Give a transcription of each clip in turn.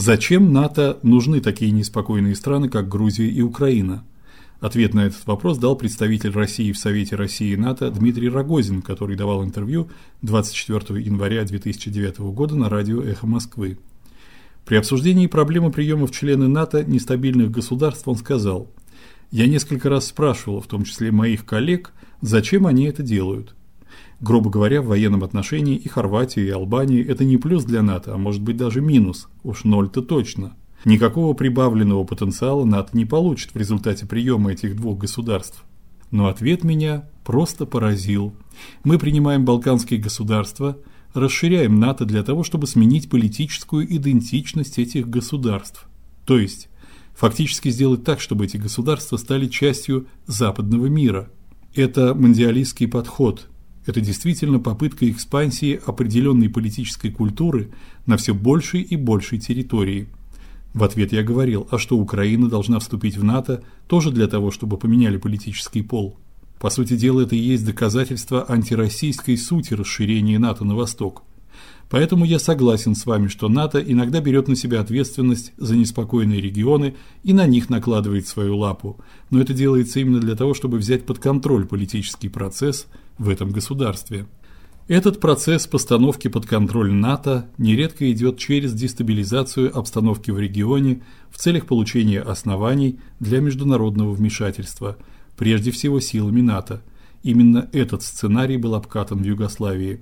Зачем НАТО нужны такие неспокойные страны, как Грузия и Украина? Ответ на этот вопрос дал представитель России в Совете России и НАТО Дмитрий Рогозин, который давал интервью 24 января 2009 года на радио Эхо Москвы. При обсуждении проблемы приема в члены НАТО нестабильных государств он сказал: "Я несколько раз спрашивал, в том числе моих коллег, зачем они это делают. Грубо говоря, в военном отношении и Хорватия, и Албания это не плюс для НАТО, а может быть даже минус. Уж ноль-то точно. Никакого прибавленного потенциала НАТО не получит в результате приема этих двух государств. Но ответ меня просто поразил. Мы принимаем балканские государства, расширяем НАТО для того, чтобы сменить политическую идентичность этих государств. То есть фактически сделать так, чтобы эти государства стали частью западного мира. Это мандиалистский подход, это действительно попытка экспансии определенной политической культуры на все большей и большей территории. В ответ я говорил: "А что Украина должна вступить в НАТО тоже для того, чтобы поменяли политический пол?" По сути дела, это и есть доказательство антироссийской сути расширения НАТО на восток. Поэтому я согласен с вами, что НАТО иногда берет на себя ответственность за неспокойные регионы и на них накладывает свою лапу, но это делается именно для того, чтобы взять под контроль политический процесс в этом государстве. Этот процесс постановки под контроль НАТО нередко идет через дестабилизацию обстановки в регионе в целях получения оснований для международного вмешательства, прежде всего силами НАТО. Именно этот сценарий был обкатан в Югославии.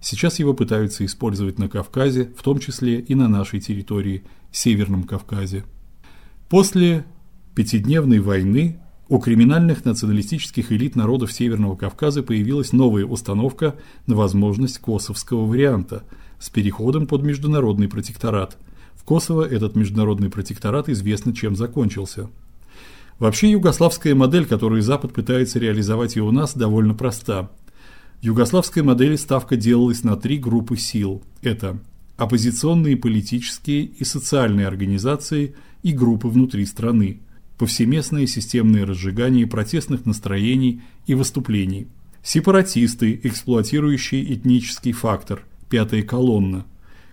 Сейчас его пытаются использовать на Кавказе, в том числе и на нашей территории, Северном Кавказе. После пятидневной войны у криминальных националистических элит народов Северного Кавказа появилась новая установка на возможность косовского варианта с переходом под международный протекторат. В Косово этот международный протекторат известно чем закончился. Вообще югославская модель, которую Запад пытается реализовать и у нас, довольно проста. В югославской модели ставка делалась на три группы сил. Это оппозиционные политические и социальные организации и группы внутри страны повсеместное системное разжигание протестных настроений и выступлений. Сепаратисты, эксплуатирующие этнический фактор, пятая колонна.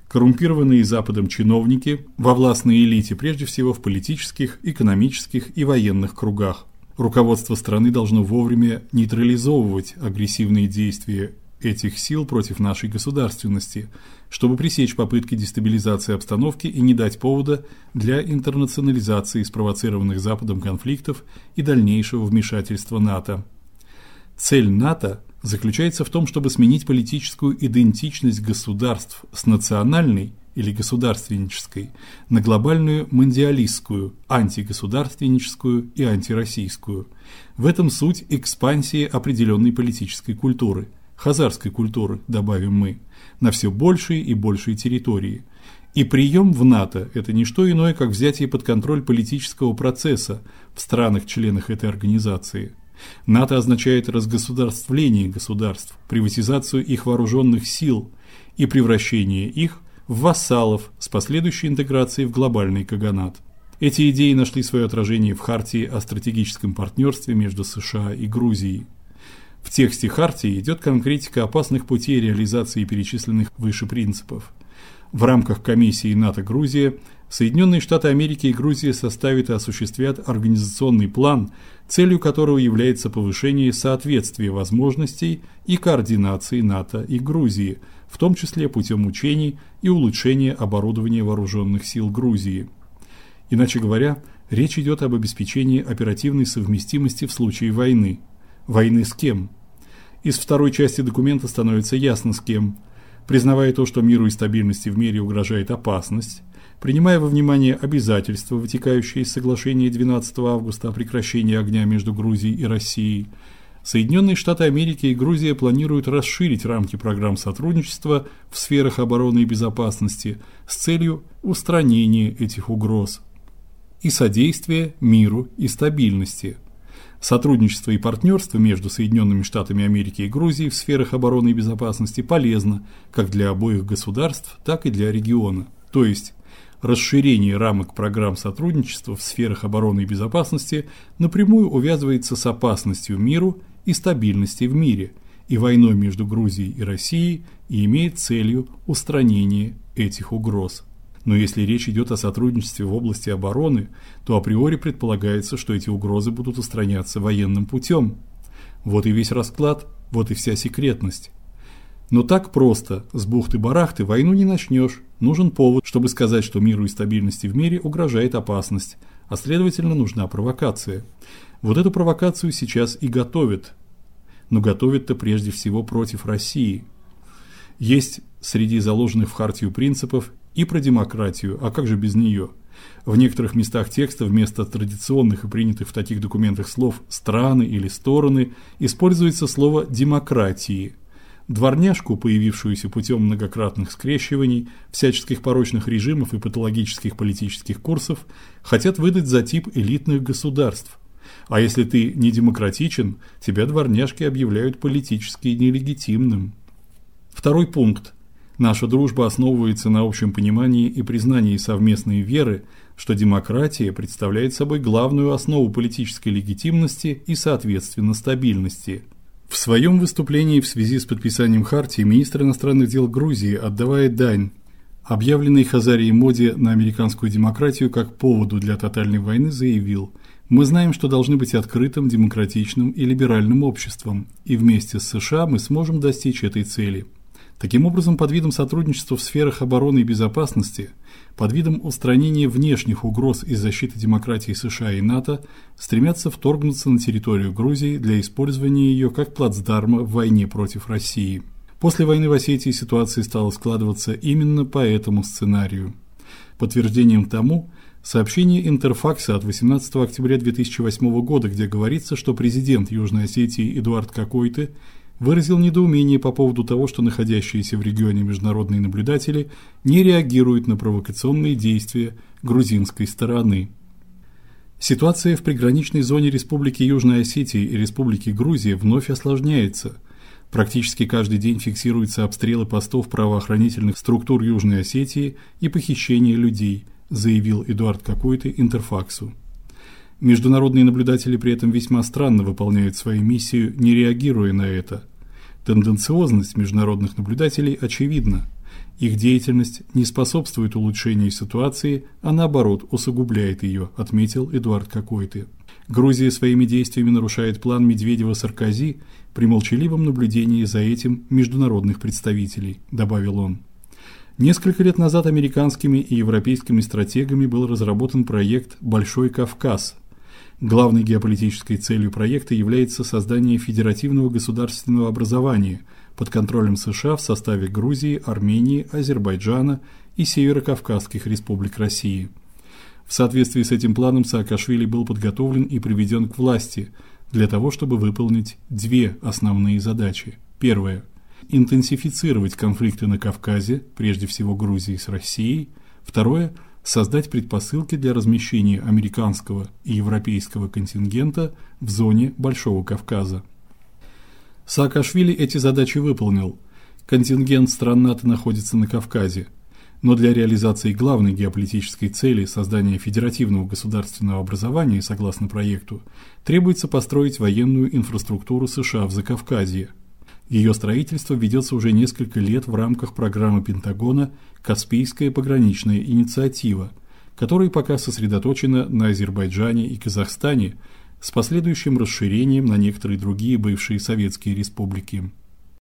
Коррумпированные Западом чиновники во властной элите, прежде всего в политических, экономических и военных кругах. Руководство страны должно вовремя нейтрализовывать агрессивные действия этих сил против нашей государственности, чтобы пресечь попытки дестабилизации обстановки и не дать повода для интернационализации спровоцированных Западом конфликтов и дальнейшего вмешательства НАТО. Цель НАТО заключается в том, чтобы сменить политическую идентичность государств с национальной или государственнической на глобальную мандиалистскую, антигосударственническую и антироссийскую. В этом суть экспансии определенной политической культуры – хазарской культуры, добавим мы, на все большие и большие территории. И прием в НАТО это не что иное, как взятие под контроль политического процесса в странах-членах этой организации. НАТО означает разгосударствление государств, приватизацию их вооруженных сил и превращение их в вассалов с последующей интеграцией в глобальный каганат. Эти идеи нашли свое отражение в хартии о стратегическом партнерстве между США и Грузией. В тексте хартии идет конкретика опасных путей реализации перечисленных выше принципов. В рамках комиссии НАТО-Грузия Соединенные Штаты Америки и Грузия составят и осуществят организационный план, целью которого является повышение соответствия возможностей и координации НАТО и Грузии, в том числе путем учений и улучшения оборудования вооруженных сил Грузии. Иначе говоря, речь идет об обеспечении оперативной совместимости в случае войны. Войны с кем? Из второй части документа становится ясно с кем. Признавая то, что миру и стабильности в мире угрожает опасность, принимая во внимание обязательства, вытекающие из соглашения 12 августа о прекращении огня между Грузией и Россией, Соединенные Штаты Америки и Грузия планируют расширить рамки программ сотрудничества в сферах обороны и безопасности с целью устранения этих угроз и содействия миру и стабильности. Сотрудничество и партнерство между Соединенными Штатами Америки и Грузией в сферах обороны и безопасности полезно как для обоих государств, так и для региона. То есть расширение рамок программ сотрудничества в сферах обороны и безопасности напрямую увязывается с опасностью миру и стабильности в мире и войной между Грузией и Россией и имеет целью устранение этих угроз. Но если речь идет о сотрудничестве в области обороны, то априори предполагается, что эти угрозы будут устраняться военным путем. Вот и весь расклад, вот и вся секретность. Но так просто, с бухты-барахты войну не начнешь. Нужен повод, чтобы сказать, что миру и стабильности в мире угрожает опасность, а следовательно, нужна провокация. Вот эту провокацию сейчас и готовят. Но готовят-то прежде всего против России. Есть среди заложенных в хартию принципов и про демократию, а как же без нее? В некоторых местах текста вместо традиционных и принятых в таких документах слов страны или стороны используется слово демократии. Дворняжку, появившуюся путем многократных скрещиваний, всяческих порочных режимов и патологических политических курсов, хотят выдать за тип элитных государств. А если ты не демократичен, тебя дворняжки объявляют политически нелегитимным. Второй пункт. Наша дружба основывается на общем понимании и признании совместной веры, что демократия представляет собой главную основу политической легитимности и, соответственно, стабильности. В своем выступлении в связи с подписанием хартии министр иностранных дел Грузии, отдавая дань объявленной Хазарии моде на американскую демократию как поводу для тотальной войны, заявил: "Мы знаем, что должны быть открытым, демократичным и либеральным обществом, и вместе с США мы сможем достичь этой цели". Таким образом, под видом сотрудничества в сферах обороны и безопасности, под видом устранения внешних угроз и защиты демократии США и НАТО стремятся вторгнуться на территорию Грузии для использования ее как плацдарма в войне против России. После войны в Осетии ситуация стала складываться именно по этому сценарию. Подтверждением тому сообщение Интерфакса от 18 октября 2008 года, где говорится, что президент Южной Осетии Эдуард Кокойты выразил недоумение по поводу того, что находящиеся в регионе международные наблюдатели не реагируют на провокационные действия грузинской стороны. Ситуация в приграничной зоне Республики Южная Осетия и Республики Грузия вновь осложняется. Практически каждый день фиксируются обстрелы постов правоохранительных структур Южной Осетии и похищение людей, заявил Эдуард Какой-то Интерфаксу. Международные наблюдатели при этом весьма странно выполняют свою миссию, не реагируя на это. Тенденциозность международных наблюдателей очевидна. Их деятельность не способствует улучшению ситуации, а наоборот усугубляет ее, отметил Эдуард Какой-то. Грузия своими действиями нарушает план Медведева-Саркози при молчаливом наблюдении за этим международных представителей, добавил он. Несколько лет назад американскими и европейскими стратегами был разработан проект Большой Кавказ, Главной геополитической целью проекта является создание федеративного государственного образования под контролем США в составе Грузии, Армении, Азербайджана и Северо-Кавказских республик России. В соответствии с этим планом Саакашвили был подготовлен и приведен к власти для того, чтобы выполнить две основные задачи. Первая интенсифицировать конфликты на Кавказе, прежде всего Грузии с Россией. Второе создать предпосылки для размещения американского и европейского контингента в зоне Большого Кавказа. Саакашвили эти задачи выполнил. Контингент стран НАТО находится на Кавказе, но для реализации главной геополитической цели создания федеративного государственного образования, согласно проекту, требуется построить военную инфраструктуру США в Закавказье – ее строительство ведется уже несколько лет в рамках программы Пентагона Каспийская пограничная инициатива, которая пока сосредоточена на Азербайджане и Казахстане с последующим расширением на некоторые другие бывшие советские республики.